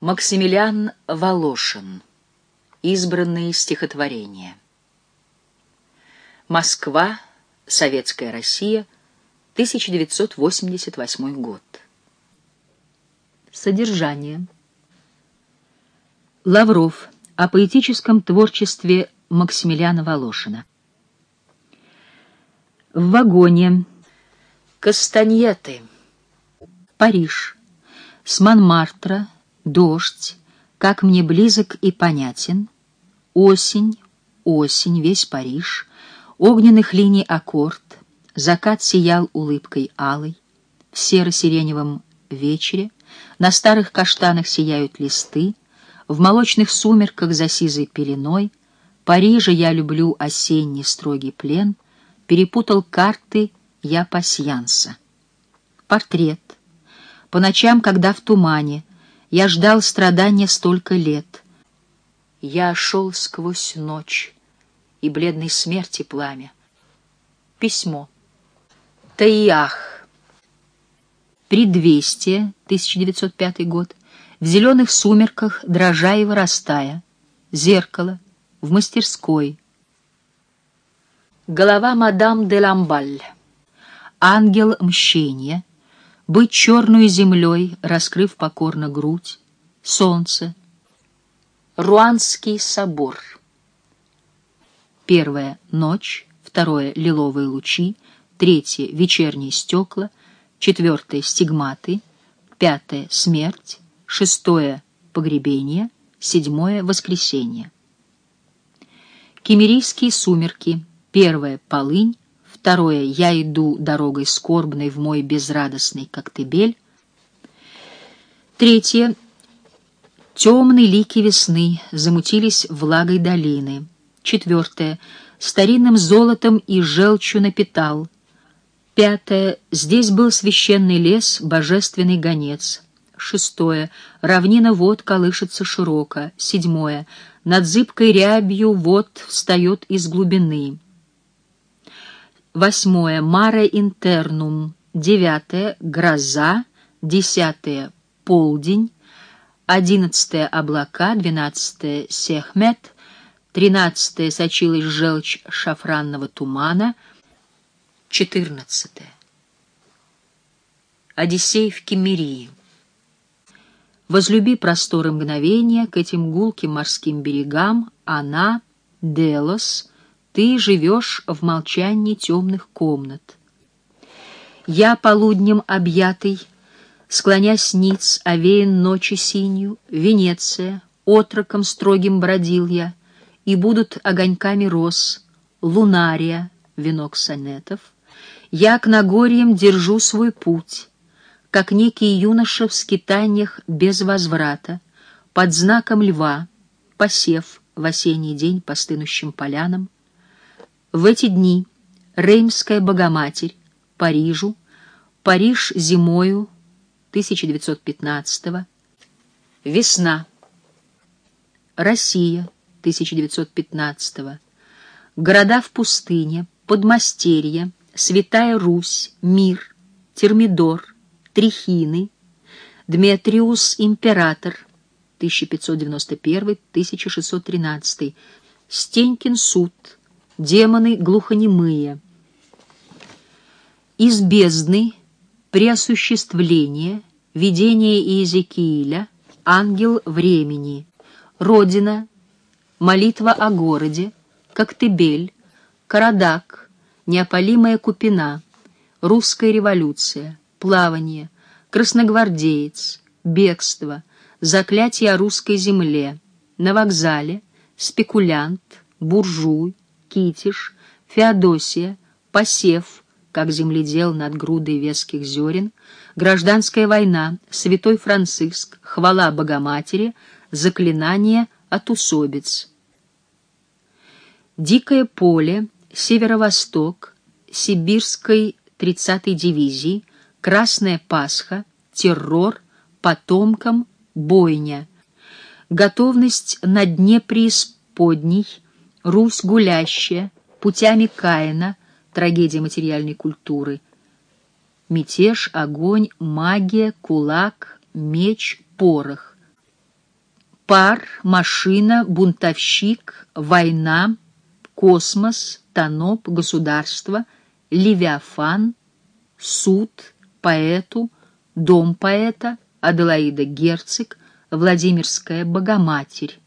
Максимилиан Волошин. Избранные стихотворения. Москва, Советская Россия, 1988 год. Содержание. Лавров о поэтическом творчестве Максимилиана Волошина. В вагоне. Кастаньеты. Париж. С Монмартра Дождь, как мне близок и понятен, Осень, осень, весь Париж, Огненных линий аккорд, Закат сиял улыбкой алой, В серо-сиреневом вечере На старых каштанах сияют листы, В молочных сумерках за сизой пеленой. Парижа я люблю осенний строгий плен, Перепутал карты я пасьянса. Портрет. По ночам, когда в тумане, я ждал страдания столько лет. Я шел сквозь ночь и бледной смерти пламя. Письмо. Таиах. Предвестие, 1905 год. В зеленых сумерках, дрожа и вырастая. Зеркало. В мастерской. Голова мадам де Ламбаль. Ангел мщения — быть черную землей, раскрыв покорно грудь, солнце, Руанский собор. Первое — ночь, второе — лиловые лучи, третье — вечерние стекла, четвертое — стигматы, пятое — смерть, шестое — погребение, седьмое — воскресенье. Кемерийские сумерки, первое — полынь, Второе — я иду дорогой скорбной в мой безрадостный коктебель. Третье — темные лики весны замутились влагой долины. Четвертое — старинным золотом и желчью напитал. Пятое — здесь был священный лес, божественный гонец. Шестое — равнина вод колышется широко. Седьмое — над зыбкой рябью вод встает из глубины. Восьмое — Маре Интернум. Девятое — Гроза. Десятое — Полдень. Одиннадцатое — Облака. Двенадцатое — Сехмет. Тринадцатое — Сочилась желчь шафранного тумана. Четырнадцатое. Одиссей в Кемерии. Возлюби просторы мгновения к этим гулким морским берегам, она, Делос — ты живешь в молчании темных комнат. Я полуднем объятый, склонясь ниц, овеян ночи синью, Венеция, отроком строгим бродил я, и будут огоньками роз, лунария, венок сонетов. Я к Нагорьям держу свой путь, как некий юноша в скитаниях без возврата, под знаком льва, посев в осенний день по стынущим полянам, в эти дни Реймская Богоматерь Парижу, Париж зимою 1915 -го, Весна. Россия 1915 -го, Города в пустыне, Подмастерье, Святая Русь, Мир, Термидор, Трихины, Дмитриус Император 1591-1613, Стенькин суд, демоны глухонемые. Из бездны преосуществление, видение Иезекииля, ангел времени, родина, молитва о городе, Коктебель, Карадак, неопалимая Купина, русская революция, плавание, красногвардеец, бегство, заклятие о русской земле, на вокзале, спекулянт, буржуй, Китиш, Феодосия, посев, как земледел над грудой веских зерен, гражданская война, святой Франциск, хвала Богоматери, заклинание от усобиц. Дикое поле, северо-восток, сибирской 30-й дивизии, Красная Пасха, террор, потомкам, бойня, готовность на дне преисподней, Русь гулящая, путями Каина, трагедия материальной культуры. Мятеж, огонь, магия, кулак, меч, порох. пар, машина, бунтовщик, война, космос, тоноп, государство, левиафан, суд, поэту, дом поэта, Аделаида Герцик, Владимирская Богоматерь,